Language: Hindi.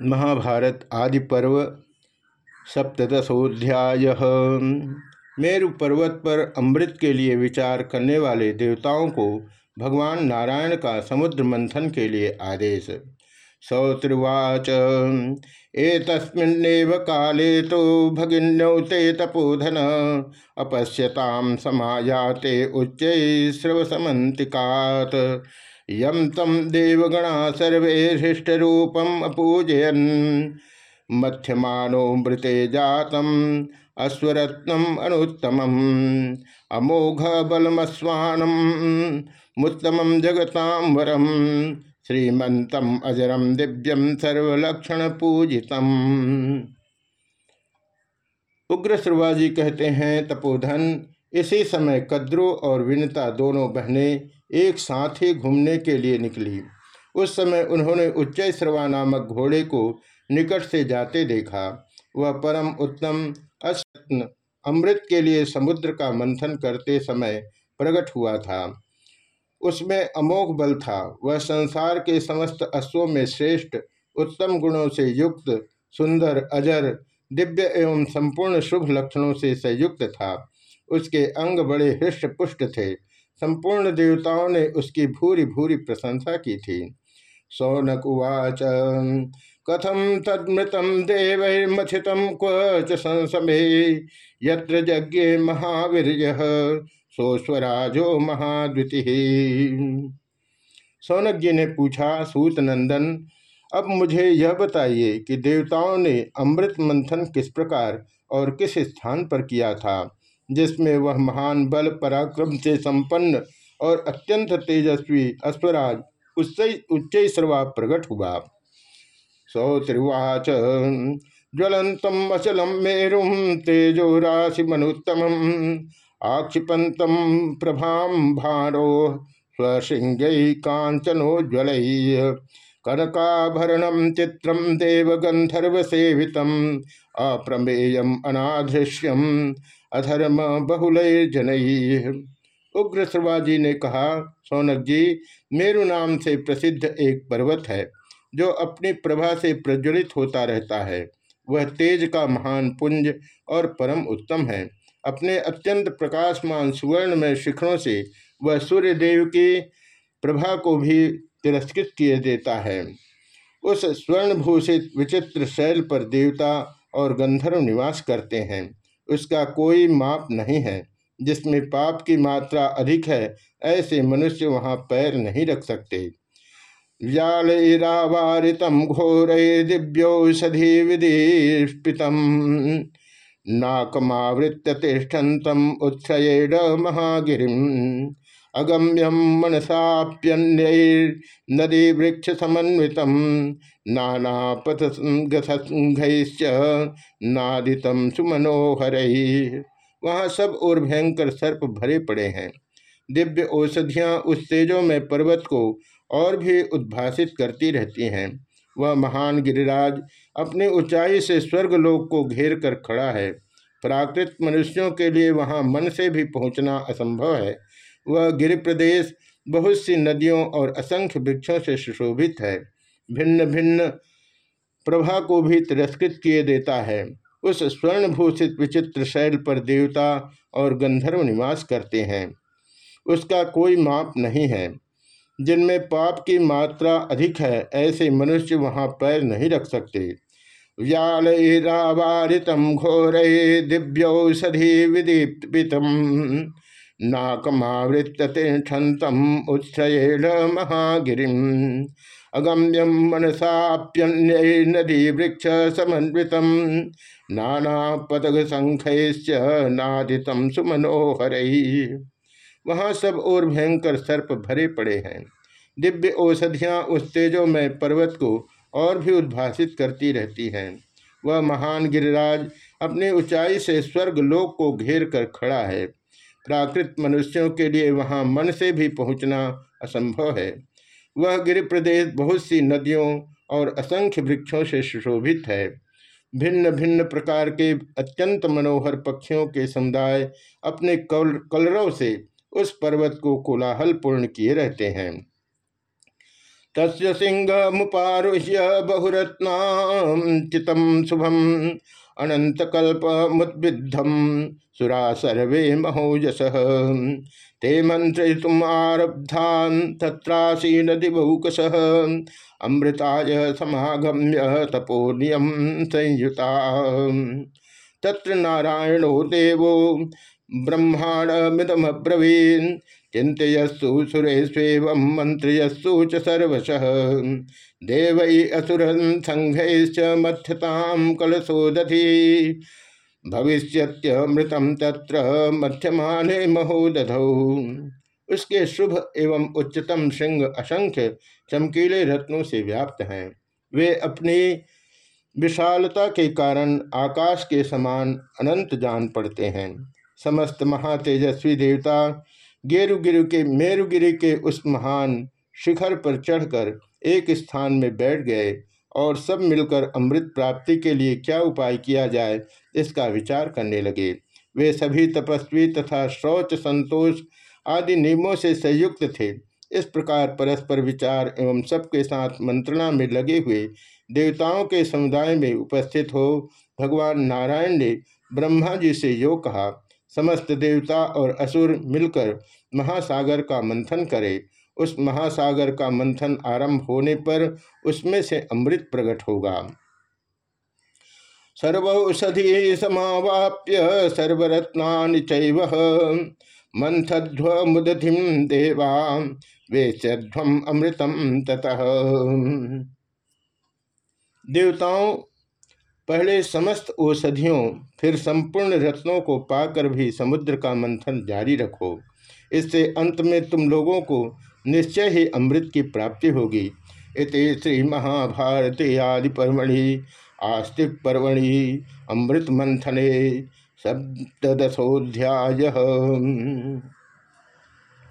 महाभारत आदि पर्व सप्तशोध्याय मेरु पर्वत पर अमृत के लिए विचार करने वाले देवताओं को भगवान नारायण का समुद्र मंथन के लिए आदेश। सौत्रुवाच एतस्मिन्नेव काले तो भगिन्यौ ते तपोधन, अपश्यतां समायाते उच्च स्रवसमन्तिकात्। यम तम देवगणा सर्वे हृष्टरूपम अपूजयन। मध्यमानो मृते जातम अश्वरत्नम अनुत्तम अमोघ बलमस्वानम मुत्तम जगताम वरम श्रीमंतम अजरम दिव्यम सर्वलक्षण पूजितम उग्र श्रवाजी कहते हैं, तपोधन, इसी समय कद्रु और विनता दोनों बहनें एक साथ ही घूमने के लिए निकली। उस समय उन्होंने उच्च श्रवा नामक घोड़े को निकट से जाते देखा। वह परम उत्तम अश्वत्न अमृत के लिए समुद्र का मंथन करते समय प्रकट हुआ था। उसमें अमोघ बल था। वह संसार के समस्त अश्वों में श्रेष्ठ, उत्तम गुणों से युक्त, सुंदर, अजर, दिव्य एवं संपूर्ण शुभ लक्षणों से संयुक्त था। उसके अंग बड़े हृष्ट पुष्ट थे। संपूर्ण देवताओं ने उसकी भूरी भूरी प्रशंसा की थी। सौनक उवाच कथम तदमृतम देवैर्मथित क्व संसमे यत्र यज्ञे महावीर सोस्वराजो महाद्विति। सौनक जी ने पूछा सूत नंदन अब मुझे यह बताइए कि देवताओं ने अमृत मंथन किस प्रकार और किस स्थान पर किया था? जिसमें वह महान बल, पराक्रम से संपन्न और अत्यंत तेजस्वी अश्वराज उच्च सर्वा प्रकट हुआ। सौत्रिवाच ज्वलंतम अचलम मेरुम तेजो राशि मनुत्तम आक्षिपंतम प्रभाम भारो स्वसिंह कांचनोज्वल कनकाभरणम चित्रम देवगंधर्व सेवित अप्रमेयम अनाधृश्यम अधर्म बहुल जन उग्र श्रवाजी ने कहा, सोनक जी, मेरु नाम से प्रसिद्ध एक पर्वत है, जो अपनी प्रभा से प्रज्वलित होता रहता है। वह तेज का महान पुंज और परम उत्तम है। अपने अत्यंत प्रकाशमान सुवर्ण में शिखरों से वह सूर्य देव की प्रभा को भी तिरस्कृत किए देता है। उस स्वर्णभूषित विचित्र शैल पर देवता और गंधर्व निवास करते हैं। उसका कोई माप नहीं है, जिसमें पाप की मात्रा अधिक है, ऐसे मनुष्य वहाँ पैर नहीं रख सकते। व्यालरावारितम घोर दिव्यौषधि विदीपितम नाकमावृत्य तिष्ठन्तम उत्सयेण महागिरी अगम्यम मनसाप्यन्नदी वृक्ष समन्वित नाना पथ नानापथ नादितम सुमनोहर। वहाँ सब और भयंकर सर्प भरे पड़े हैं। दिव्य औषधियाँ उस तेजों में पर्वत को और भी उद्भासित करती रहती हैं। वह महान गिरिराज अपनी ऊंचाई से स्वर्गलोक को घेर कर खड़ा है। प्राकृत मनुष्यों के लिए वहाँ मन से भी पहुँचना असंभव है। वह गिर प्रदेश, बहुत सी नदियों और असंख्य वृक्षों से सुशोभित है। भिन्न भिन्न प्रभा को भी तिरस्कृत किए देता है। उस स्वर्णभूषित विचित्र शैल पर देवता और गंधर्व निवास करते हैं। उसका कोई माप नहीं है। जिनमें पाप की मात्रा अधिक है, ऐसे मनुष्य वहाँ पैर नहीं रख सकते। व्यालरावारितम घोर दिव्यौषधि विदीपितम। नाकमावृत्य तिष्ठन्तम उत्सयेण महागिरी अगम्यम मनसाप्यन्य नदी वृक्ष समन्वित नाना पदक संख्य नादितम सुमनोहर। वहाँ सब और भयंकर सर्प भरे पड़े हैं। दिव्य औषधियाँ उस तेजों में पर्वत को और भी उद्भासित करती रहती हैं। वह महान गिरिराज अपनी ऊंचाई से स्वर्ग लोक को घेर कर खड़ा है। प्राकृत मनुष्यों के लिए वहाँ मन से भी पहुँचना असंभव है। वह गिरि प्रदेश बहुत सी नदियों और असंख्य वृक्षों से सुशोभित है। भिन्न भिन्न प्रकार के अत्यंत मनोहर पक्षियों के समुदाय अपने कल, कलरव से उस पर्वत को कोलाहल पूर्ण किए रहते हैं। तस् सिंह मुपारुह्य बहुरत्नाचित शुभम। अनंत कल्प मुद्विद्धम सुरा सर्वे महोजस। ते मंत्रितुम आरब्धान तत्रासीन दिवौकस अमृताय समागम्य तपोनियम संयुता तत्र नारायणो देवो ब्रह्मांडमिदमब्रवीन् चिंतयस्सु सुरेष्व मंत्रयस्सु च सर्वश। देवै असुर संघैश्च मथ्यतां कलशोदधि। भविष्यत्यमृतम तत्र मध्यमाने महोदधौ। उसके शुभ एवं उच्चतम श्रृंग असंख्य चमकीले रत्नों से व्याप्त हैं। वे अपनी विशालता के कारण आकाश के समान अनंत जान पड़ते हैं। समस्त महातेजस्वी देवता गेरुगिरु के मेरुगिरि के उस महान शिखर पर चढ़कर एक स्थान में बैठ गए और सब मिलकर अमृत प्राप्ति के लिए क्या उपाय किया जाए, इसका विचार करने लगे। वे सभी तपस्वी तथा शौच संतोष आदि नियमों से संयुक्त थे। इस प्रकार परस्पर विचार एवं सबके साथ मंत्रणा में लगे हुए देवताओं के समुदाय में उपस्थित हो, भगवान नारायण ने ब्रह्मा जी से यो कहा, समस्त देवता और असुर मिलकर महासागर का मंथन करे। उस महासागर का मंथन आरंभ होने पर उसमें से अमृत प्रकट होगा। सर्वौषधि समावाप्य सर्वरत्ना चैव। मंथध्व मुदधिम देवा वेश्यध्वम अमृतम ततः। देवताओं, पहले समस्त औषधियों, फिर संपूर्ण रत्नों को पाकर भी समुद्र का मंथन जारी रखो। इससे अंत में तुम लोगों को निश्चय ही अमृत की प्राप्ति होगी। इति श्री महाभारती आदि पर्वणि आस्तिक पर्वणि अमृत मंथने सप्तशोध्याय